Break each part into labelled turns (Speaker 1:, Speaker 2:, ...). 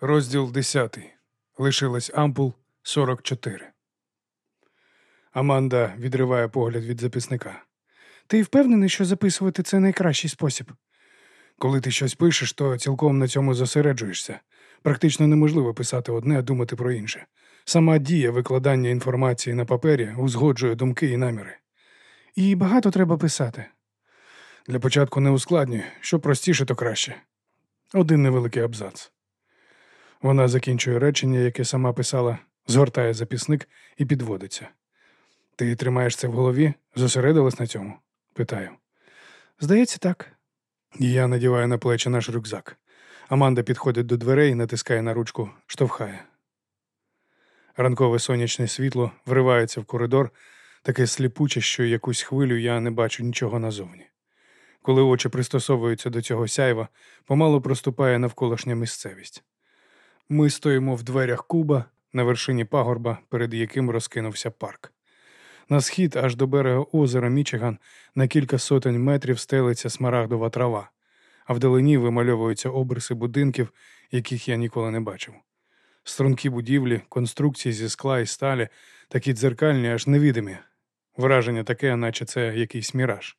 Speaker 1: Розділ 10. Лишилось ампул 44. Аманда відриває погляд від записника.
Speaker 2: Ти впевнений, що записувати це найкращий спосіб?
Speaker 1: Коли ти щось пишеш, то цілком на цьому зосереджуєшся. Практично неможливо писати одне, а думати про інше. Сама дія викладання інформації на папері узгоджує думки і наміри.
Speaker 2: І багато треба писати.
Speaker 1: Для початку не ускладнюй, що простіше, то краще. Один невеликий абзац. Вона закінчує речення, яке сама писала, згортає записник і підводиться. Ти тримаєш це в голові? Зосередилась на цьому? питаю.
Speaker 2: Здається, так.
Speaker 1: Я надіваю на плечі наш рюкзак. Аманда підходить до дверей, натискає на ручку, штовхає. Ранкове сонячне світло вривається в коридор, таке сліпуче, що якусь хвилю я не бачу нічого назовні. Коли очі пристосовуються до цього сяйва, помалу проступає навколишня місцевість. Ми стоїмо в дверях Куба на вершині пагорба, перед яким розкинувся парк. На схід аж до берега озера Мічиган на кілька сотень метрів стелиться смарагдова трава, а вдалині вимальовуються обриси будинків, яких я ніколи не бачив. Стрункі будівлі, конструкції зі скла і сталі, такі дзеркальні, аж невідимі. Враження таке, наче це якийсь міраж.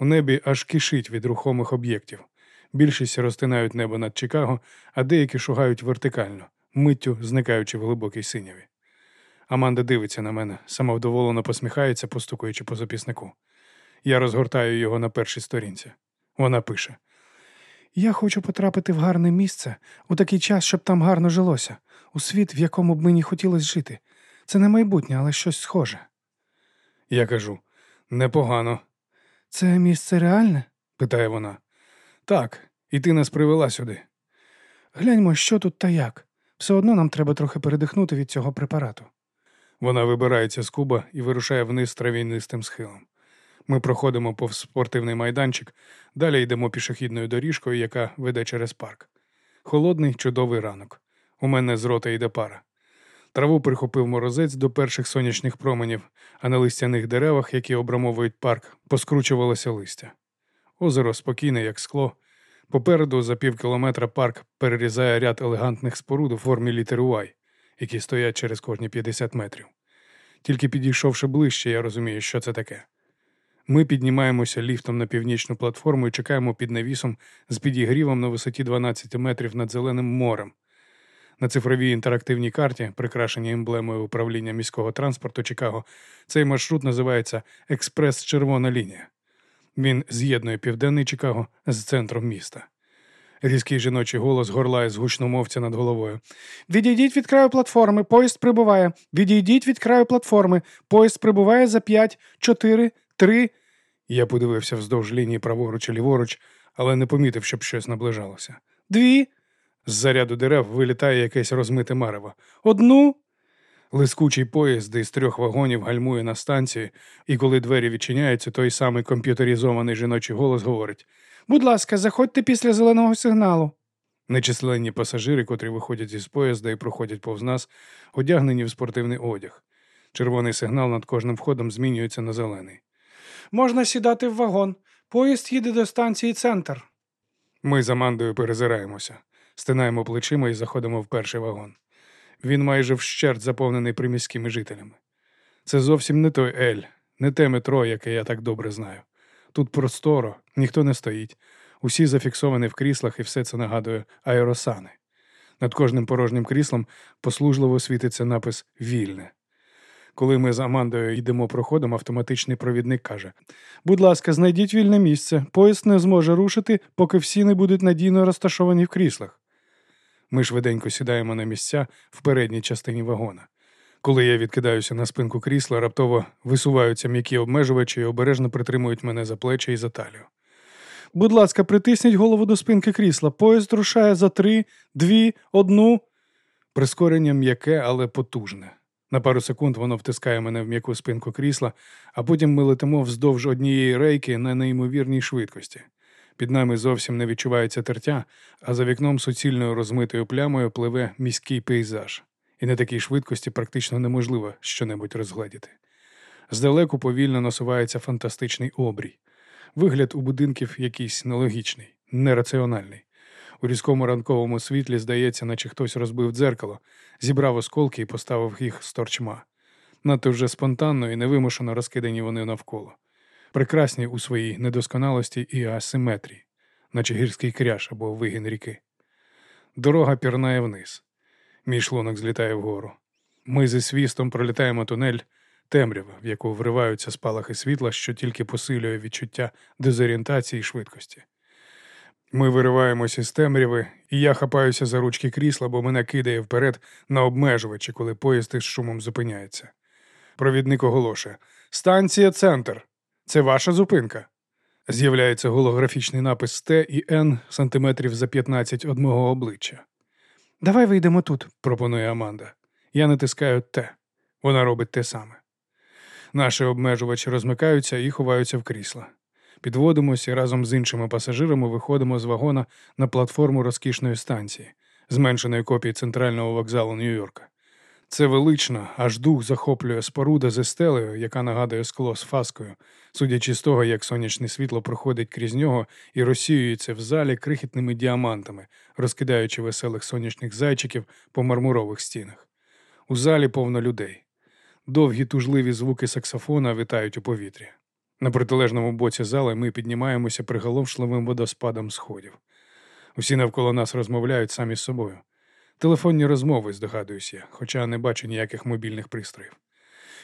Speaker 1: У небі аж кишить від рухомих об'єктів. Більшість розтинають небо над Чикаго, а деякі шугають вертикально, миттю зникаючи в глибокій синяві. Аманда дивиться на мене, самовдоволено посміхається, постукуючи по записнику. Я розгортаю його на першій сторінці. Вона пише:
Speaker 2: Я хочу потрапити в гарне місце у такий час, щоб там гарно жилося, у світ, в якому б мені хотілося жити. Це не майбутнє, але щось схоже.
Speaker 1: Я кажу: непогано.
Speaker 2: Це місце реальне?
Speaker 1: питає вона. Так, і ти нас привела сюди.
Speaker 2: Гляньмо, що тут та як. Все одно нам треба трохи передихнути від цього препарату.
Speaker 1: Вона вибирається з куба і вирушає вниз трав'янистим схилом. Ми проходимо повз спортивний майданчик, далі йдемо пішохідною доріжкою, яка веде через парк. Холодний, чудовий ранок. У мене з рота йде пара. Траву прихопив морозець до перших сонячних променів, а на листяних деревах, які обрамовують парк, поскручувалося листя. Озеро спокійне, як скло. Попереду за пів кілометра парк перерізає ряд елегантних споруд у формі літери Y, які стоять через кожні 50 метрів. Тільки підійшовши ближче, я розумію, що це таке. Ми піднімаємося ліфтом на північну платформу і чекаємо під навісом з підігрівом на висоті 12 метрів над Зеленим морем. На цифровій інтерактивній карті, прикрашеній емблемою управління міського транспорту Чикаго, цей маршрут називається Експрес Червона лінія. Він з'єднує південний Чикаго з центром міста. Різкий жіночий голос горлає з гучномовця над головою.
Speaker 2: Відійдіть від краю платформи, поїзд прибуває. Відійдіть від краю платформи, поїзд прибуває за п'ять, чотири, три.
Speaker 1: Я подивився вздовж лінії праворуч і ліворуч, але не помітив, щоб щось наближалося.
Speaker 2: Дві.
Speaker 1: З заряду дерев вилітає якесь розмите марево.
Speaker 2: Одну.
Speaker 1: Лискучий поїзд із трьох вагонів гальмує на станції, і коли двері відчиняються, той самий комп'ютеризований жіночий голос говорить:
Speaker 2: Будь ласка, заходьте після зеленого сигналу.
Speaker 1: Нечисленні пасажири, котрі виходять із поїзда і проходять повз нас, одягнені в спортивний одяг. Червоний сигнал над кожним входом змінюється на зелений.
Speaker 2: Можна сідати в вагон. Поїзд їде до станції центр.
Speaker 1: Ми з Амандою перезираємося, стинаємо плечима і заходимо в перший вагон. Він майже вщерть заповнений приміськими жителями. Це зовсім не той Ель, не те метро, яке я так добре знаю. Тут просторо, ніхто не стоїть, усі зафіксовані в кріслах, і все це нагадує аеросани. Над кожним порожнім кріслом послужливо світиться напис Вільне. Коли ми з Амандою йдемо проходом, автоматичний провідник каже: Будь ласка, знайдіть вільне місце, поїзд не зможе рушити, поки всі не будуть надійно розташовані в кріслах. Ми швиденько сідаємо на місця в передній частині вагона. Коли я відкидаюся на спинку крісла, раптово висуваються м'які обмежувачі і обережно притримують мене за плечі і за талію.
Speaker 2: Будь ласка, притисніть голову до спинки крісла. Поїзд рушає за три, дві, одну.
Speaker 1: Прискорення м'яке, але потужне. На пару секунд воно втискає мене в м'яку спинку крісла, а потім ми летимо вздовж однієї рейки на неймовірній швидкості. Під нами зовсім не відчувається тертя, а за вікном суцільною розмитою плямою пливе міський пейзаж, і на такій швидкості практично неможливо щонебудь розгледіти. Здалеку повільно насувається фантастичний обрій. Вигляд у будинків якийсь нелогічний, нераціональний. У різкому ранковому світлі здається, наче хтось розбив дзеркало, зібрав осколки і поставив їх з торчма. Надто вже спонтанно і невимушено розкидані вони навколо, прекрасні у своїй недосконалості і асиметрії, наче гірський кряж або вигін ріки. Дорога пірнає вниз. Мій шлунок злітає вгору. Ми зі свістом пролітаємо тунель, темрява, в яку вриваються спалахи світла, що тільки посилює відчуття дезорієнтації і швидкості. Ми вириваємося з темряви, і я хапаюся за ручки крісла, бо мене кидає вперед на обмежувачі, коли поїзд із шумом зупиняється. Провідник оголошує Станція Центр. Це ваша зупинка. З'являється голографічний напис Т і Н сантиметрів за 15 од мого обличчя.
Speaker 2: Давай вийдемо тут.
Speaker 1: пропонує Аманда. Я натискаю Т. Вона робить те саме. Наші обмежувачі розмикаються і ховаються в крісла. Підводимося і разом з іншими пасажирами виходимо з вагона на платформу розкішної станції, зменшеної копії центрального вокзалу Нью-Йорка. Це велична, аж дух захоплює споруда з стелею, яка нагадує скло з фаскою, судячи з того, як сонячне світло проходить крізь нього і розсіюється в залі крихітними діамантами, розкидаючи веселих сонячних зайчиків по мармурових стінах. У залі повно людей. Довгі тужливі звуки саксофона витають у повітрі. На протилежному боці зали ми піднімаємося приголомшливим водоспадом сходів. Усі навколо нас розмовляють самі з собою. Телефонні розмови, здогадуюсь я, хоча не бачу ніяких мобільних пристроїв.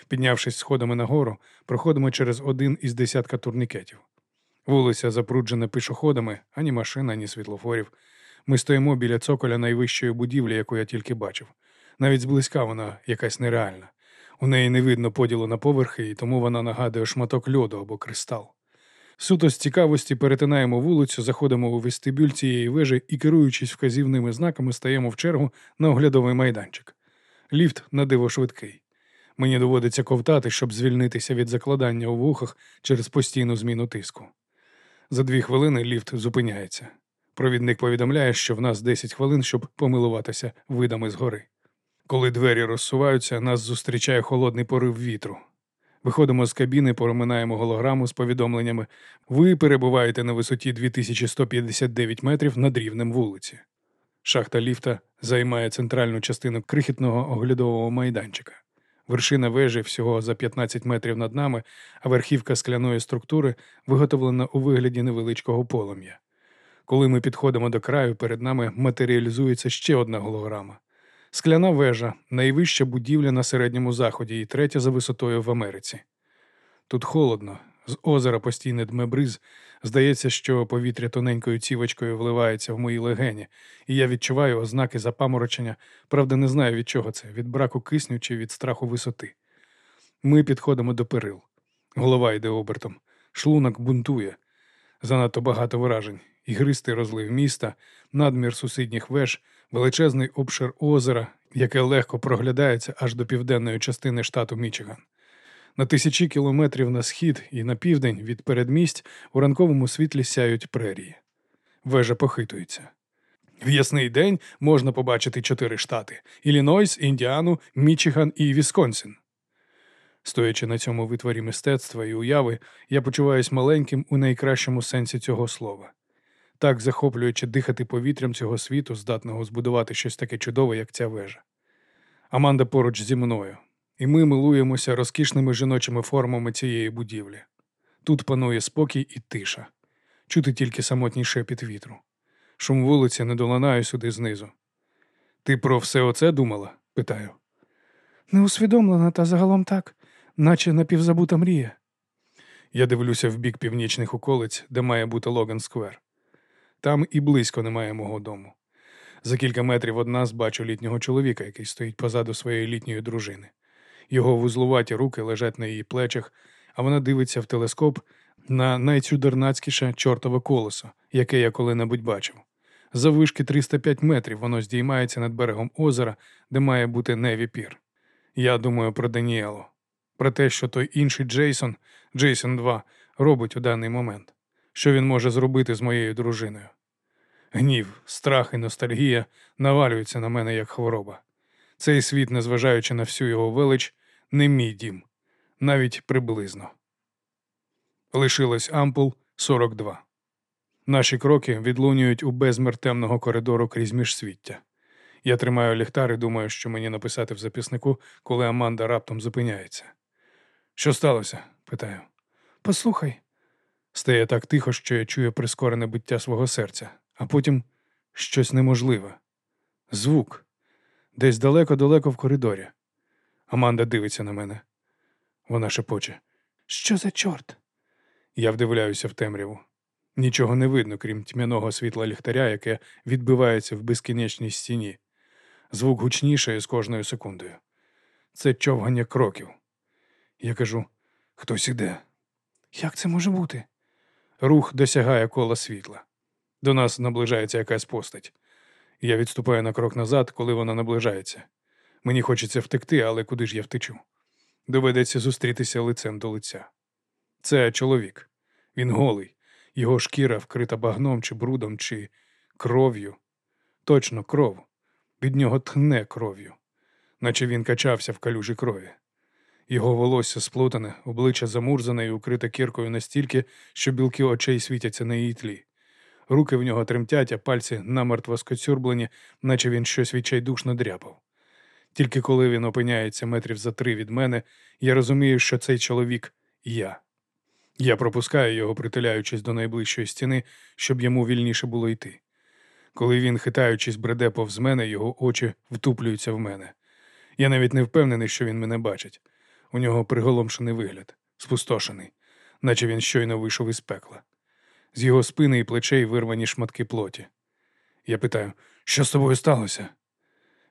Speaker 1: Піднявшись сходами нагору, проходимо через один із десятка турнікетів. Вулиця запруджена пішоходами, ані машин, ані світлофорів. Ми стоїмо біля цоколя найвищої будівлі, яку я тільки бачив. Навіть зблизька вона якась нереальна. У неї не видно поділу на поверхи, і тому вона нагадує шматок льоду або кристал. Суто з цікавості перетинаємо вулицю, заходимо у вестибюль цієї вежі і, керуючись вказівними знаками, стаємо в чергу на оглядовий майданчик. Ліфт на диво швидкий. Мені доводиться ковтати, щоб звільнитися від закладання у вухах через постійну зміну тиску. За дві хвилини ліфт зупиняється. Провідник повідомляє, що в нас 10 хвилин, щоб помилуватися видами згори. Коли двері розсуваються, нас зустрічає холодний порив вітру. Виходимо з кабіни, проминаємо голограму з повідомленнями. Ви перебуваєте на висоті 2159 метрів над рівнем вулиці. Шахта ліфта займає центральну частину крихітного оглядового майданчика. Вершина вежі всього за 15 метрів над нами, а верхівка скляної структури виготовлена у вигляді невеличкого полум'я. Коли ми підходимо до краю, перед нами матеріалізується ще одна голограма. Скляна вежа найвища будівля на середньому заході і третя за висотою в Америці. Тут холодно, з озера постійне дме бриз. Здається, що повітря тоненькою цівочкою вливається в мої легені, і я відчуваю ознаки запаморочення, правда, не знаю від чого це, від браку кисню чи від страху висоти. Ми підходимо до перил. Голова йде обертом, шлунок бунтує. Занадто багато вражень, ігристий розлив міста, надмір сусідніх веж, величезний обшир озера, яке легко проглядається аж до південної частини штату Мічиган. На тисячі кілометрів на схід і на південь від передмість у ранковому світлі сяють прерії. Вежа похитується. В ясний день можна побачити чотири штати: Іллінойс, Індіану, Мічиган і Вісконсін. Стоячи на цьому витворі мистецтва і уяви, я почуваюся маленьким у найкращому сенсі цього слова. Так захоплюючи дихати повітрям цього світу, здатного збудувати щось таке чудове, як ця вежа. Аманда поруч зі мною, і ми милуємося розкішними жіночими формами цієї будівлі. Тут панує спокій і тиша, чути тільки самотній шепіт вітру. Шум вулиці не долинає сюди знизу. Ти про все оце думала? питаю.
Speaker 2: Не усвідомлена, та загалом так, наче напівзабута мрія.
Speaker 1: Я дивлюся в бік північних околиць, де має бути Логан Сквер. Там і близько немає мого дому. За кілька метрів од нас бачу літнього чоловіка, який стоїть позаду своєї літньої дружини. Його вузлуваті руки лежать на її плечах, а вона дивиться в телескоп на найчудернацькіше чортове колесо, яке я коли-небудь бачив. За вишки 305 метрів воно здіймається над берегом озера, де має бути Неві Пір. Я думаю про Даніелу, про те, що той інший Джейсон, Джейсон 2, робить у даний момент, що він може зробити з моєю дружиною. Гнів, страх і ностальгія навалюються на мене як хвороба. Цей світ, незважаючи на всю його велич, не мій дім, навіть приблизно. Лишилось ампул 42. Наші кроки відлунюють у безмір темного коридору крізь міжсвіття. Я тримаю ліхтар і думаю, що мені написати в записнику, коли Аманда раптом зупиняється. Що сталося? питаю.
Speaker 2: Послухай,
Speaker 1: Стає так тихо, що я чую прискорене биття свого серця, а потім щось неможливе. Звук. Десь далеко-далеко в коридорі. Аманда дивиться на мене. Вона шепоче.
Speaker 2: що за чорт?
Speaker 1: Я вдивляюся в темряву. Нічого не видно, крім тьмяного світла ліхтаря, яке відбивається в безкінечній стіні. Звук гучнішає з кожною секундою. Це човгання кроків. Я кажу: хтось іде.
Speaker 2: Як це може бути?
Speaker 1: Рух досягає кола світла. До нас наближається якась постать. Я відступаю на крок назад, коли вона наближається. Мені хочеться втекти, але куди ж я втечу? Доведеться зустрітися лицем до лиця. Це чоловік. Він голий, його шкіра вкрита багном чи брудом, чи кров'ю. Точно кров. Від нього тхне кров'ю, наче він качався в калюжі крові. Його волосся сплутане, обличчя замурзане і укрите кіркою настільки, що білки очей світяться на її тлі. Руки в нього тремтять, а пальці намертво скоцюрблені, наче він щось відчайдушно дряпав. Тільки коли він опиняється метрів за три від мене, я розумію, що цей чоловік я. Я пропускаю його, притуляючись до найближчої стіни, щоб йому вільніше було йти. Коли він, хитаючись, бреде повз мене, його очі втуплюються в мене. Я навіть не впевнений, що він мене бачить. У нього приголомшений вигляд, спустошений, наче він щойно вийшов із пекла. З його спини і плечей вирвані шматки плоті. Я питаю, що з тобою сталося?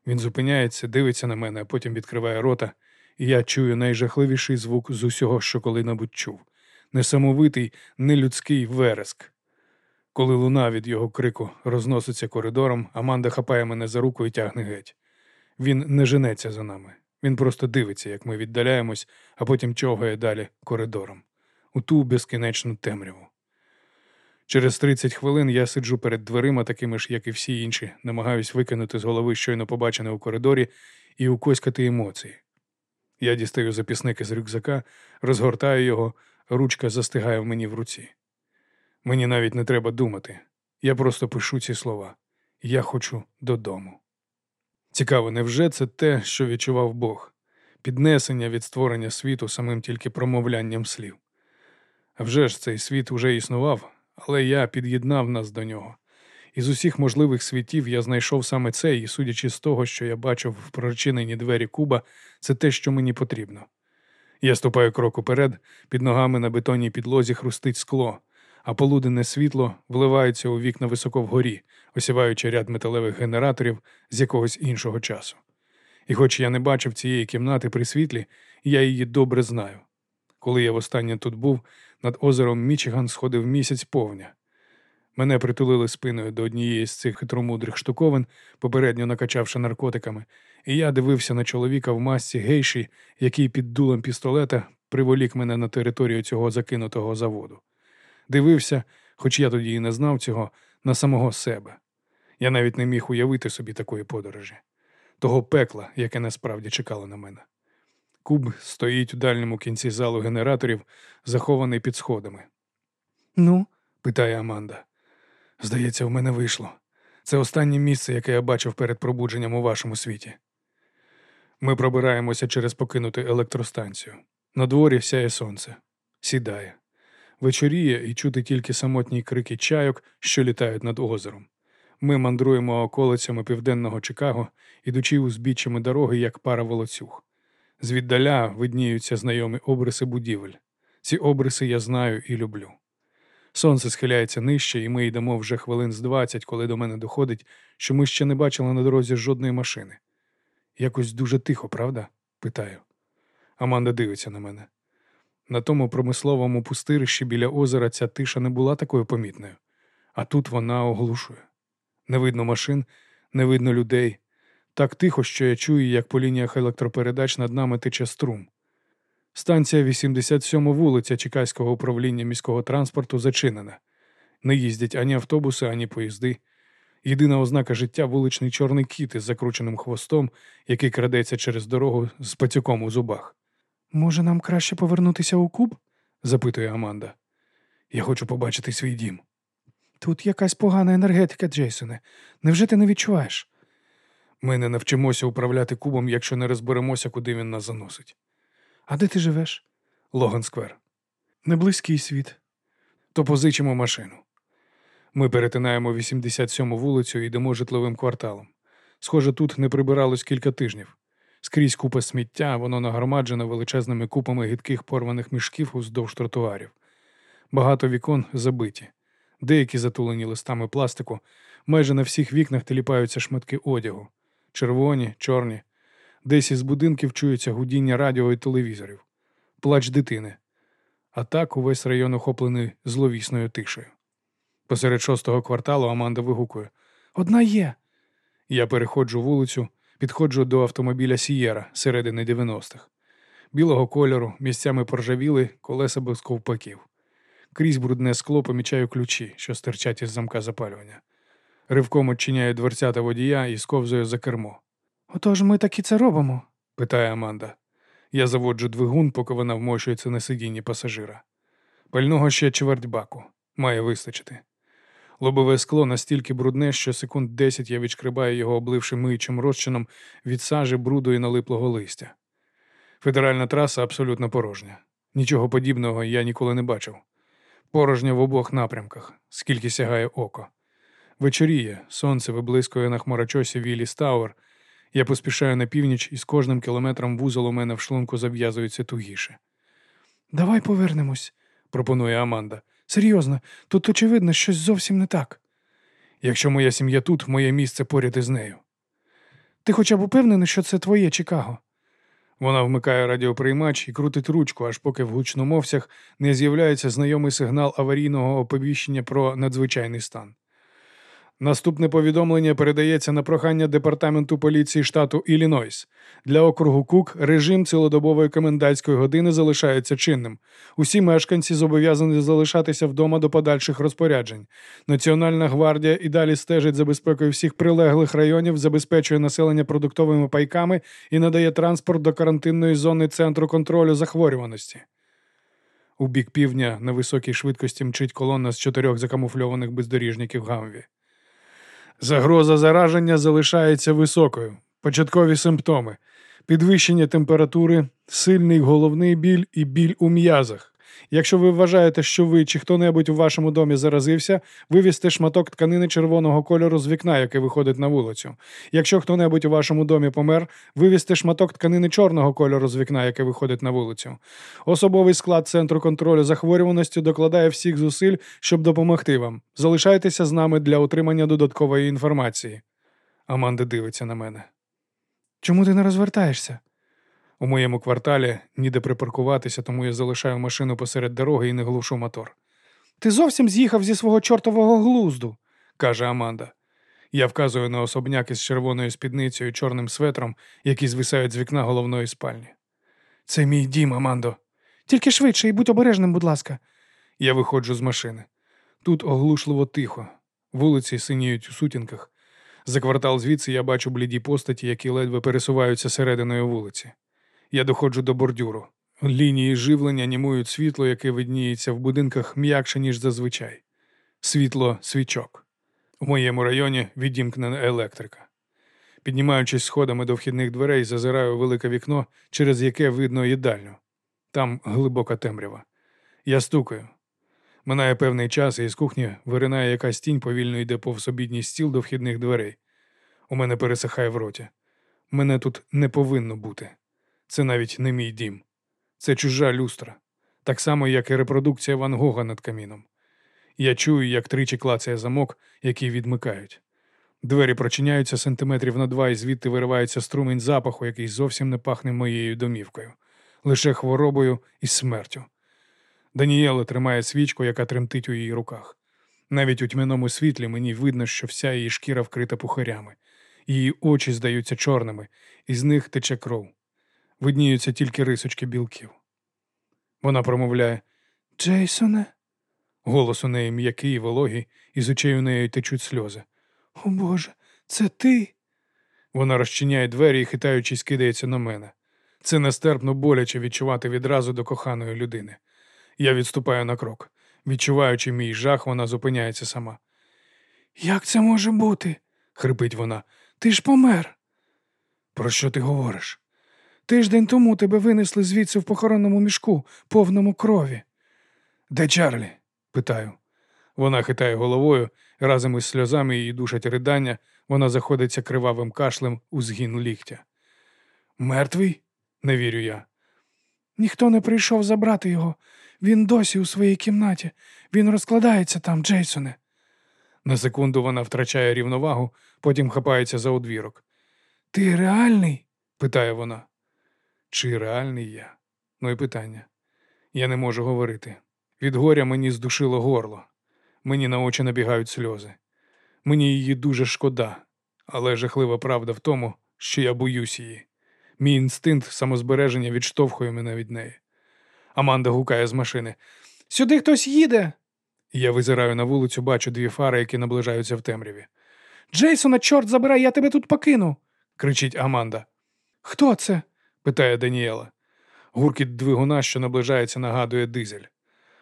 Speaker 1: Він зупиняється, дивиться на мене, а потім відкриває рота, і я чую найжахливіший звук з усього, що коли-небудь чув. Несамовитий, нелюдський вереск. Коли луна від його крику розноситься коридором, Аманда хапає мене за руку і тягне геть. Він не женеться за нами. Він просто дивиться, як ми віддаляємось, а потім човгає далі коридором, у ту безкінечну темряву. Через 30 хвилин я сиджу перед дверима, такими ж, як і всі інші, намагаюсь викинути з голови щойно побачене у коридорі і укоськати емоції. Я дістаю записники з рюкзака, розгортаю його, ручка застигає в мені в руці. Мені навіть не треба думати. Я просто пишу ці слова. Я хочу додому. Цікаво, невже це те, що відчував Бог, піднесення від створення світу самим тільки промовлянням слів? А вже ж цей світ уже існував, але я під'єднав нас до нього. Із усіх можливих світів я знайшов саме цей, і судячи з того, що я бачив в прочинені двері куба, це те, що мені потрібно. Я ступаю крок уперед, під ногами на бетонній підлозі хрустить скло, а полуденне світло вливається у вікна високо вгорі, осіваючи ряд металевих генераторів з якогось іншого часу. І хоч я не бачив цієї кімнати при світлі, я її добре знаю. Коли я востаннє тут був, над озером Мічиган сходив місяць повня. Мене притулили спиною до однієї з цих хитромудрих штуковин, попередньо накачавши наркотиками, і я дивився на чоловіка в масці гейші, який під дулем пістолета приволік мене на територію цього закинутого заводу. Дивився, хоч я тоді і не знав цього, на самого себе. Я навіть не міг уявити собі такої подорожі, того пекла, яке насправді чекало на мене. Куб стоїть у дальньому кінці залу генераторів, захований під сходами.
Speaker 2: Ну,
Speaker 1: питає Аманда. Здається, в мене вийшло. Це останнє місце, яке я бачив перед пробудженням у вашому світі. Ми пробираємося через покинуту електростанцію. На дворі сяє сонце, сідає. Вечоріє і чути тільки самотні крики чайок, що літають над озером. Ми мандруємо околицями південного Чикаго, ідучи узбіччями дороги, як пара волоцюг. Звіддаля видніються знайомі обриси будівель. Ці обриси я знаю і люблю. Сонце схиляється нижче, і ми йдемо вже хвилин з двадцять, коли до мене доходить, що ми ще не бачили на дорозі жодної машини. Якось дуже тихо, правда? питаю. Аманда дивиться на мене. На тому промисловому пустирищі біля озера ця тиша не була такою помітною, а тут вона оглушує. Не видно машин, не видно людей. Так тихо, що я чую, як по лініях електропередач над нами тече струм. Станція 87 вулиця Чекаського управління міського транспорту зачинена. Не їздять ані автобуси, ані поїзди. Єдина ознака життя вуличний чорний кіт із закрученим хвостом, який крадеться через дорогу з пацюком у зубах.
Speaker 2: Може, нам краще повернутися у куб?
Speaker 1: запитує Аманда. Я хочу побачити свій дім.
Speaker 2: Тут якась погана енергетика, Джейсоне. Невже ти не відчуваєш?
Speaker 1: Ми не навчимося управляти кубом, якщо не розберемося, куди він нас заносить.
Speaker 2: А де ти живеш?
Speaker 1: Логан Сквер.
Speaker 2: Неблизький світ.
Speaker 1: То позичимо машину. Ми перетинаємо 87-му вулицю і йдемо житловим кварталом. Схоже, тут не прибиралось кілька тижнів. Скрізь купа сміття, воно нагромаджене величезними купами гидких порваних мішків уздовж тротуарів. Багато вікон забиті, деякі затулені листами пластику, майже на всіх вікнах теліпаються шматки одягу червоні, чорні. Десь із будинків чується гудіння радіо і телевізорів, плач дитини. А так увесь район охоплений зловісною тишею. Посеред шостого кварталу Аманда вигукує.
Speaker 2: Одна є.
Speaker 1: Я переходжу вулицю, підходжу до автомобіля Сієра середини 90-х. Білого кольору, місцями поржавіли, колеса без ковпаків. Крізь брудне скло помічаю ключі, що стирчать із замка запалювання. Ривком очиняю дверцята водія і сковзую за кермо.
Speaker 2: Отож ми так і це робимо.
Speaker 1: питає Аманда. Я заводжу двигун, поки вона вмощується на сидінні пасажира. Пального ще чверть баку. Має вистачити. Лобове скло настільки брудне, що секунд десять я відшкрибаю його, обливши миючим розчином від сажі, бруду і налиплого листя. Федеральна траса абсолютно порожня. Нічого подібного я ніколи не бачив. Порожня в обох напрямках, скільки сягає око. Вечоріє, сонце виблискує на хмарочосі Віллі Стауер. Я поспішаю на північ, і з кожним кілометром вузол у мене в шлунку зав'язується тугіше.
Speaker 2: Давай повернемось,
Speaker 1: пропонує Аманда.
Speaker 2: Серйозно, тут очевидно щось зовсім не так.
Speaker 1: Якщо моя сім'я тут, моє місце поряд із нею.
Speaker 2: Ти хоча б упевнений, що це твоє Чикаго?
Speaker 1: Вона вмикає радіоприймач і крутить ручку, аж поки в гучномовцях не з'являється знайомий сигнал аварійного оповіщення про надзвичайний стан. Наступне повідомлення передається на прохання департаменту поліції штату Іллінойс. Для округу Кук режим цілодобової комендантської години залишається чинним. Усі мешканці зобов'язані залишатися вдома до подальших розпоряджень. Національна гвардія і далі стежить за безпекою всіх прилеглих районів, забезпечує населення продуктовими пайками і надає транспорт до карантинної зони центру контролю захворюваності. У бік півдня на високій швидкості мчить колона з чотирьох закамуфльованих бездоріжників Гамві. Загроза зараження залишається високою. Початкові симптоми: підвищення температури, сильний головний біль і біль у м'язах. Якщо ви вважаєте, що ви чи хто-небудь у вашому домі заразився, вивізьте шматок тканини червоного кольору з вікна, яке виходить на вулицю. Якщо хто-небудь у вашому домі помер, вивізьте шматок тканини чорного кольору з вікна, яке виходить на вулицю. Особовий склад центру контролю захворюваності докладає всіх зусиль, щоб допомогти вам. Залишайтеся з нами для отримання додаткової інформації. Аманда дивиться на мене.
Speaker 2: Чому ти не розвертаєшся?
Speaker 1: У моєму кварталі ніде припаркуватися, тому я залишаю машину посеред дороги і не глушу мотор.
Speaker 2: Ти зовсім з'їхав зі свого чортового глузду,
Speaker 1: каже Аманда. Я вказую на особняк із червоною спідницею і чорним светром, які звисають з вікна головної спальні. Це мій дім, Амандо.
Speaker 2: Тільки швидше і будь обережним, будь ласка.
Speaker 1: Я виходжу з машини. Тут оглушливо тихо, вулиці синіють у сутінках. За квартал звідси я бачу бліді постаті, які ледве пересуваються серединою вулиці. Я доходжу до бордюру. Лінії живлення німують світло, яке видніється в будинках м'якше, ніж зазвичай. Світло свічок. У моєму районі відімкнена електрика. Піднімаючись сходами до вхідних дверей, зазираю велике вікно, через яке видно їдальню. Там глибока темрява. Я стукаю. Минає певний час, і з кухні виринає якась тінь, повільно йде повз обідній стіл до вхідних дверей. У мене пересихає в роті. Мене тут не повинно бути. Це навіть не мій дім. Це чужа люстра, так само, як і репродукція Ван Гога над каміном. Я чую, як тричі клацає замок, який відмикають. Двері прочиняються сантиметрів на два, і звідти виривається струмень запаху, який зовсім не пахне моєю домівкою, лише хворобою і смертю. Даніела тримає свічку, яка тремтить у її руках. Навіть у тьмяному світлі мені видно, що вся її шкіра вкрита пухарями. Її очі здаються чорними, і з них тече кров. Видніються тільки рисочки білків. Вона промовляє
Speaker 2: Джейсоне,
Speaker 1: голос у неї м'який і вологий, і з очей у неї течуть сльози.
Speaker 2: О Боже, це ти?
Speaker 1: Вона розчиняє двері і, хитаючись, кидається на мене. Це нестерпно боляче відчувати відразу до коханої людини. Я відступаю на крок. Відчуваючи мій жах, вона зупиняється сама.
Speaker 2: Як це може бути? хрипить вона. Ти ж помер.
Speaker 1: Про що ти говориш?
Speaker 2: Тиждень тому тебе винесли звідси в похоронному мішку, повному крові.
Speaker 1: Де Чарлі? питаю. Вона хитає головою, разом із сльозами її душать ридання, вона заходиться кривавим кашлем у згін ліктя. Мертвий? не вірю я.
Speaker 2: Ніхто не прийшов забрати його. Він досі у своїй кімнаті. Він розкладається там, Джейсоне.
Speaker 1: На секунду вона втрачає рівновагу, потім хапається за одвірок.
Speaker 2: Ти реальний?
Speaker 1: питає вона. Чи реальний я? Ну і питання. Я не можу говорити. Від горя мені здушило горло. Мені на очі набігають сльози. Мені її дуже шкода, але жахлива правда в тому, що я боюсь її. Мій інстинкт самозбереження відштовхує мене від неї. Аманда гукає з машини.
Speaker 2: Сюди хтось їде.
Speaker 1: Я визираю на вулицю, бачу дві фари, які наближаються в темряві.
Speaker 2: Джейсона, чорт забирай, я тебе тут покину.
Speaker 1: кричить Аманда.
Speaker 2: Хто це?
Speaker 1: Питає Даніела. Гуркіт двигуна, що наближається, нагадує дизель.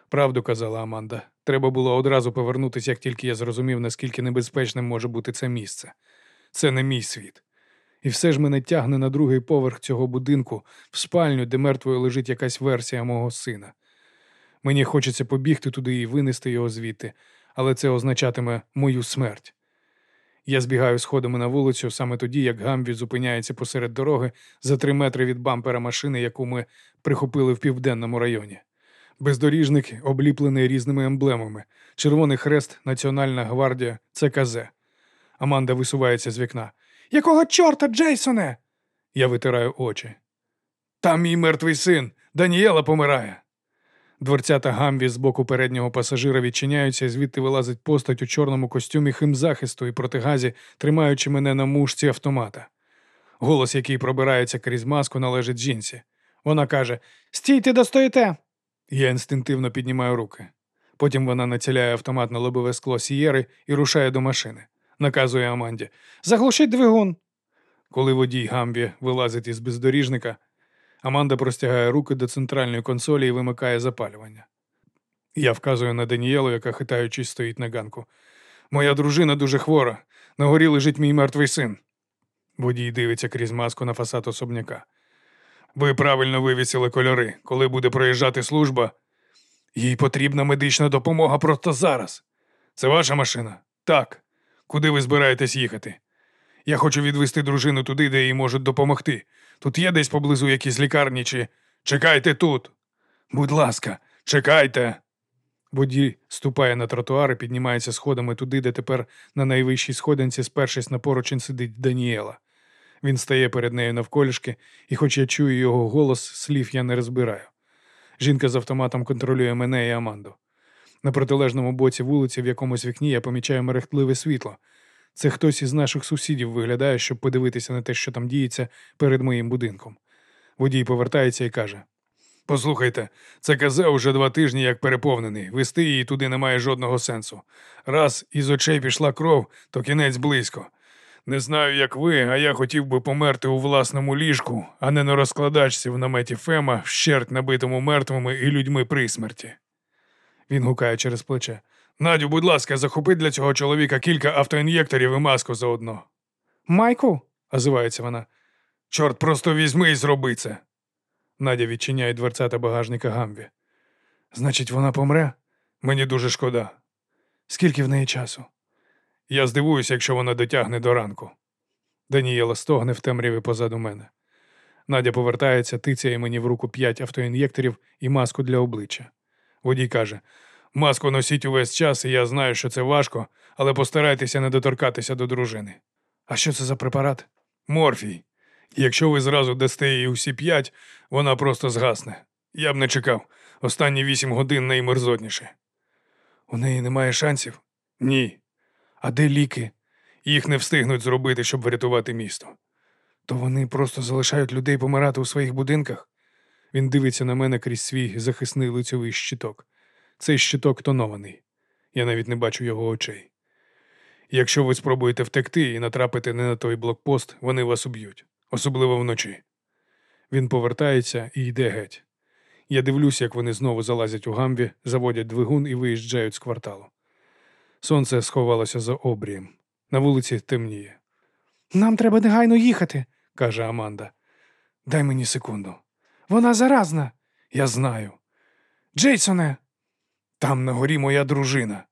Speaker 1: Правду казала Аманда. Треба було одразу повернутися, як тільки я зрозумів, наскільки небезпечним може бути це місце. Це не мій світ. І все ж мене тягне на другий поверх цього будинку, в спальню, де мертвою лежить якась версія мого сина. Мені хочеться побігти туди і винести його звідти, але це означатиме мою смерть. Я збігаю сходами на вулицю саме тоді, як Гамві зупиняється посеред дороги за три метри від бампера машини, яку ми прихопили в південному районі. Бездоріжник обліплений різними емблемами: Червоний хрест, Національна гвардія, ЦКЗ. Аманда висувається з вікна.
Speaker 2: Якого чорта, Джейсоне?
Speaker 1: Я витираю очі. Там мій мертвий син. Даніела помирає. Дверцята гамві з боку переднього пасажира відчиняються, і звідти вилазить постать у чорному костюмі химзахисту і протигазі, тримаючи мене на мушці автомата. Голос, який пробирається крізь маску, належить жінці. Вона каже:
Speaker 2: Стійте, достоїте.
Speaker 1: Я інстинктивно піднімаю руки. Потім вона націляє автомат на лобове скло сієри і рушає до машини. Наказує Аманді.
Speaker 2: Заглушіть двигун.
Speaker 1: Коли водій Гамбі вилазить із бездоріжника, Аманда простягає руки до центральної консолі і вимикає запалювання. Я вказую на Даніелу, яка хитаючись стоїть на ганку. Моя дружина дуже хвора. На горі лежить мій мертвий син. Водій дивиться крізь маску на фасад особняка. Ви правильно вивісили кольори. Коли буде проїжджати служба, їй потрібна медична допомога просто зараз. Це ваша машина? Так. Куди ви збираєтесь їхати? Я хочу відвести дружину туди, де їй можуть допомогти. Тут є десь поблизу якісь лікарні чи. Чекайте тут. Будь ласка, чекайте. Водій ступає на тротуар і піднімається сходами туди, де тепер на найвищій сходинці, спершись на поручень, сидить Даніела. Він стає перед нею навколішки, і, хоч я чую його голос, слів я не розбираю. Жінка з автоматом контролює мене і Аманду. На протилежному боці вулиці, в якомусь вікні, я помічаю мерехтливе світло. Це хтось із наших сусідів виглядає, щоб подивитися на те, що там діється перед моїм будинком. Водій повертається і каже: Послухайте, це казе уже два тижні як переповнений. Вести її туди немає жодного сенсу. Раз із очей пішла кров, то кінець близько. Не знаю, як ви, а я хотів би померти у власному ліжку, а не на розкладачці в наметі Фема, вщерть набитому мертвими і людьми при смерті. Він гукає через плече. Надю, будь ласка, захопи для цього чоловіка кілька автоін'єкторів і маску заодно.
Speaker 2: Майку,
Speaker 1: озивається вона. Чорт, просто візьми і зроби це. Надя відчиняє дверцята багажника Гамві. Значить, вона помре? Мені дуже шкода. Скільки в неї часу? Я здивуюся, якщо вона дотягне до ранку. Данієла стогне в темряві позаду мене. Надя повертається, тицяє мені в руку п'ять автоін'єкторів і маску для обличчя. Водій каже: маску носіть увесь час, і я знаю, що це важко, але постарайтеся не доторкатися до дружини. А що це за препарат? Морфій. Якщо ви зразу дасте їй усі п'ять, вона просто згасне. Я б не чекав. Останні вісім годин наймерзотніше. У неї немає шансів? Ні. А де ліки? Їх не встигнуть зробити, щоб врятувати місто. То вони просто залишають людей помирати у своїх будинках? Він дивиться на мене крізь свій захисний лицьовий щиток. Цей щиток тонований. Я навіть не бачу його очей. Якщо ви спробуєте втекти і натрапити не на той блокпост, вони вас уб'ють, особливо вночі. Він повертається і йде геть. Я дивлюся, як вони знову залазять у гамбі, заводять двигун і виїжджають з кварталу. Сонце сховалося за обрієм. На вулиці темніє,
Speaker 2: Нам треба негайно їхати.
Speaker 1: каже Аманда. Дай мені секунду.
Speaker 2: Вона заразна.
Speaker 1: Я знаю.
Speaker 2: Джейсоне.
Speaker 1: Там на горі моя дружина.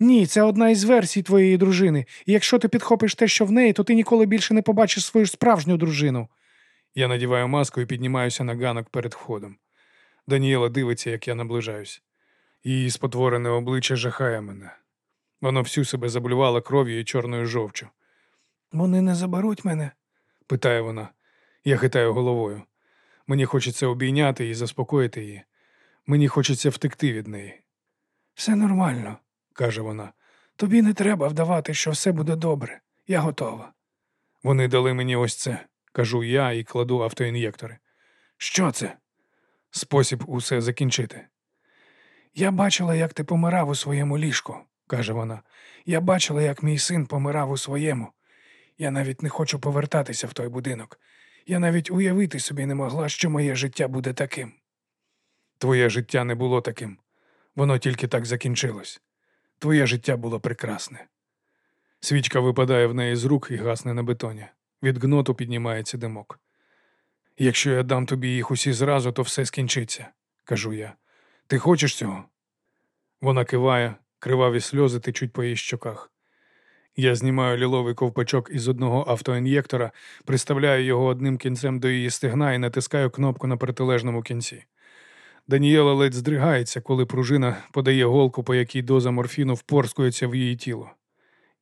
Speaker 2: Ні, це одна із версій твоєї дружини. І якщо ти підхопиш те, що в неї, то ти ніколи більше не побачиш свою справжню дружину.
Speaker 1: Я надіваю маску і піднімаюся на ганок перед входом. Даніела дивиться, як я наближаюсь. Її спотворене обличчя жахає мене. Воно всю себе заблювало кров'ю і чорною жовчю.
Speaker 2: Вони не заберуть мене.
Speaker 1: питає вона. Я хитаю головою. Мені хочеться обійняти і заспокоїти її. Мені хочеться втекти від неї,
Speaker 2: Все нормально.
Speaker 1: каже вона.
Speaker 2: Тобі не треба вдавати, що все буде добре. Я готова.
Speaker 1: Вони дали мені ось це, кажу я і кладу автоін'єктори. Що це? Спосіб усе закінчити.
Speaker 2: Я бачила, як ти помирав у своєму ліжку, каже вона. Я бачила, як мій син помирав у своєму. Я навіть не хочу повертатися в той будинок. Я навіть уявити собі не могла, що моє життя буде таким.
Speaker 1: Твоє життя не було таким. Воно тільки так закінчилось. Твоє життя було прекрасне. Свічка випадає в неї з рук і гасне на бетоні. Від гноту піднімається димок. Якщо я дам тобі їх усі зразу, то все скінчиться, кажу я. Ти хочеш цього? Вона киває, криваві сльози течуть по її щоках. Я знімаю ліловий ковпачок із одного автоін'єктора, приставляю його одним кінцем до її стегна і натискаю кнопку на протилежному кінці. Даніела ледь здригається, коли пружина подає голку, по якій доза морфіну впорскується в її тіло.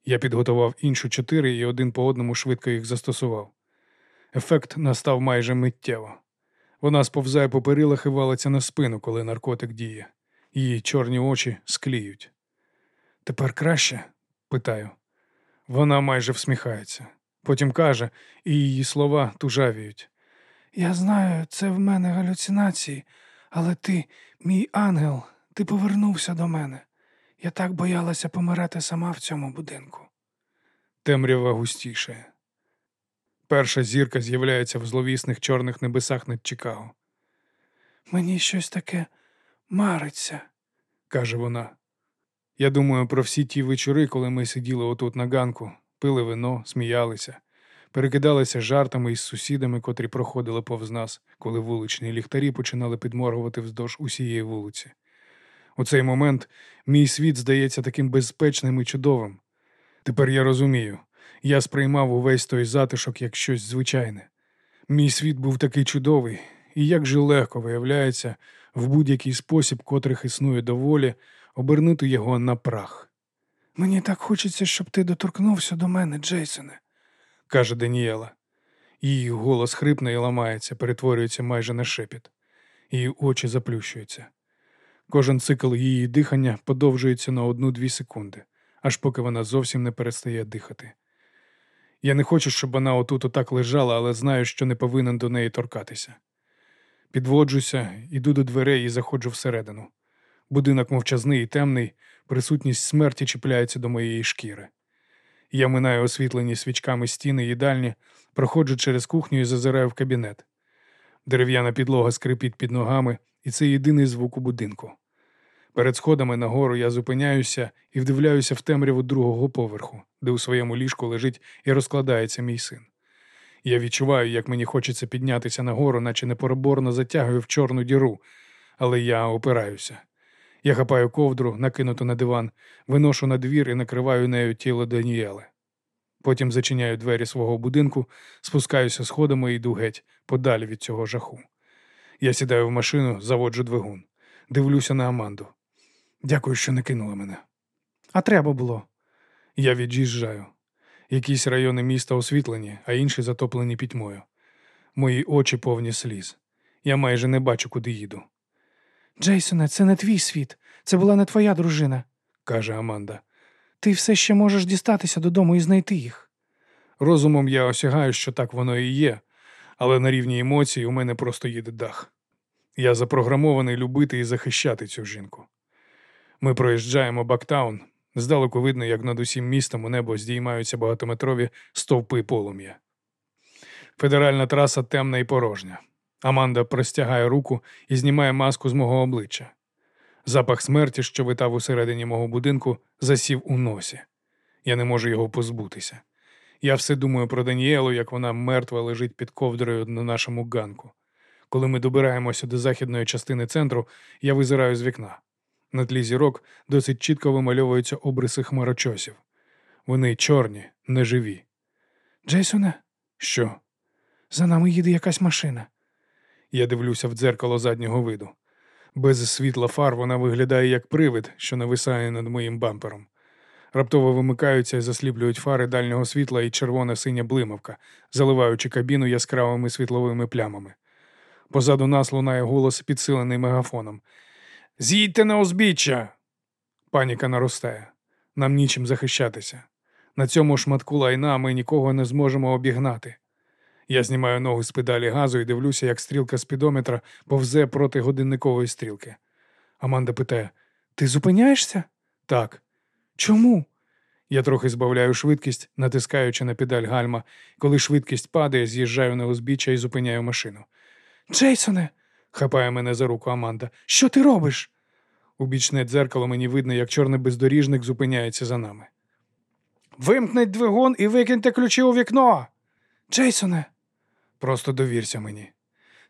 Speaker 1: Я підготував іншу чотири і один по одному швидко їх застосував. Ефект настав майже миттєво. Вона сповзає по перилах і валиться на спину, коли наркотик діє. Її чорні очі скліють. Тепер краще? питаю. Вона майже всміхається. Потім каже, і її слова тужавіють.
Speaker 2: Я знаю, це в мене галюцинації, але ти, мій ангел, ти повернувся до мене. Я так боялася помирати сама в цьому будинку.
Speaker 1: Темрява густішає. Перша зірка з'являється в зловісних чорних небесах над Чикаго,
Speaker 2: Мені щось таке мариться.
Speaker 1: каже вона. Я думаю про всі ті вечори, коли ми сиділи отут на ганку, пили вино, сміялися, перекидалися жартами із сусідами, котрі проходили повз нас, коли вуличні ліхтарі починали підморгувати вздовж усієї вулиці. У цей момент мій світ здається таким безпечним і чудовим. Тепер я розумію, я сприймав увесь той затишок як щось звичайне. Мій світ був такий чудовий, і як же легко виявляється, в будь-який спосіб, котрих існує доволі, обернути його на прах,
Speaker 2: Мені так хочеться, щоб ти доторкнувся до мене, Джейсоне.
Speaker 1: Каже Даніела. Її голос хрипне і ламається, перетворюється майже на шепіт. Її очі заплющуються. Кожен цикл її дихання подовжується на одну-дві секунди, аж поки вона зовсім не перестає дихати. Я не хочу, щоб вона отут отак лежала, але знаю, що не повинен до неї торкатися. Підводжуся, іду до дверей і заходжу всередину. Будинок мовчазний і темний, присутність смерті чіпляється до моєї шкіри. Я минаю освітлені свічками стіни їдальні, проходжу через кухню і зазираю в кабінет. Дерев'яна підлога скрипить під ногами, і це єдиний звук у будинку. Перед сходами нагору я зупиняюся і вдивляюся в темряву другого поверху, де у своєму ліжку лежить і розкладається мій син. Я відчуваю, як мені хочеться піднятися нагору, наче непереборно затягую в чорну діру, але я опираюся. Я хапаю ковдру, накинуту на диван, виношу на двір і накриваю нею тіло Даніели. Потім зачиняю двері свого будинку, спускаюся сходами і йду геть, подалі від цього жаху. Я сідаю в машину, заводжу двигун, дивлюся на Аманду. Дякую, що не кинула мене.
Speaker 2: А треба було.
Speaker 1: Я від'їжджаю. Якісь райони міста освітлені, а інші затоплені пітьмою. Мої очі повні сліз. Я майже не бачу, куди їду,
Speaker 2: Джейсоне, це не твій світ. Це була не твоя дружина.
Speaker 1: каже Аманда.
Speaker 2: Ти все ще можеш дістатися додому і знайти їх.
Speaker 1: Розумом я осягаю, що так воно і є, але на рівні емоцій у мене просто їде дах. Я запрограмований любити і захищати цю жінку. Ми проїжджаємо Бактаун. Здалеку видно, як над усім містом у небо здіймаються багатометрові стовпи полум'я. Федеральна траса темна і порожня. Аманда простягає руку і знімає маску з мого обличчя. Запах смерті, що витав усередині мого будинку, засів у носі. Я не можу його позбутися. Я все думаю про Даніелу, як вона мертва лежить під ковдрою на нашому ганку. Коли ми добираємося до західної частини центру, я визираю з вікна. На тлі зірок досить чітко вимальовуються обриси хмарочосів. Вони чорні, неживі.
Speaker 2: Джейсоне,
Speaker 1: Що?
Speaker 2: за нами їде якась машина.
Speaker 1: Я дивлюся в дзеркало заднього виду. Без світла фар вона виглядає як привид, що нависає над моїм бампером. Раптово вимикаються і засліплюють фари дальнього світла і червона синя блимавка, заливаючи кабіну яскравими світловими плямами. Позаду нас лунає голос, підсилений мегафоном. З'їдьте на узбіччя! Паніка наростає. Нам нічим захищатися. На цьому шматку лайна ми нікого не зможемо обігнати. Я знімаю ногу з педалі газу і дивлюся, як стрілка спідометра повзе проти годинникової стрілки. Аманда питає:
Speaker 2: Ти зупиняєшся?
Speaker 1: Так.
Speaker 2: Чому?
Speaker 1: Я трохи збавляю швидкість, натискаючи на педаль гальма. Коли швидкість падає, з'їжджаю на узбіччя і зупиняю машину.
Speaker 2: Джейсоне,
Speaker 1: Хапає мене за руку Аманда.
Speaker 2: що ти робиш?
Speaker 1: У бічне дзеркало мені видно, як чорний бездоріжник зупиняється за нами. Вимкніть двигун і викиньте ключі у вікно.
Speaker 2: Джейсоне,
Speaker 1: Просто довірся мені.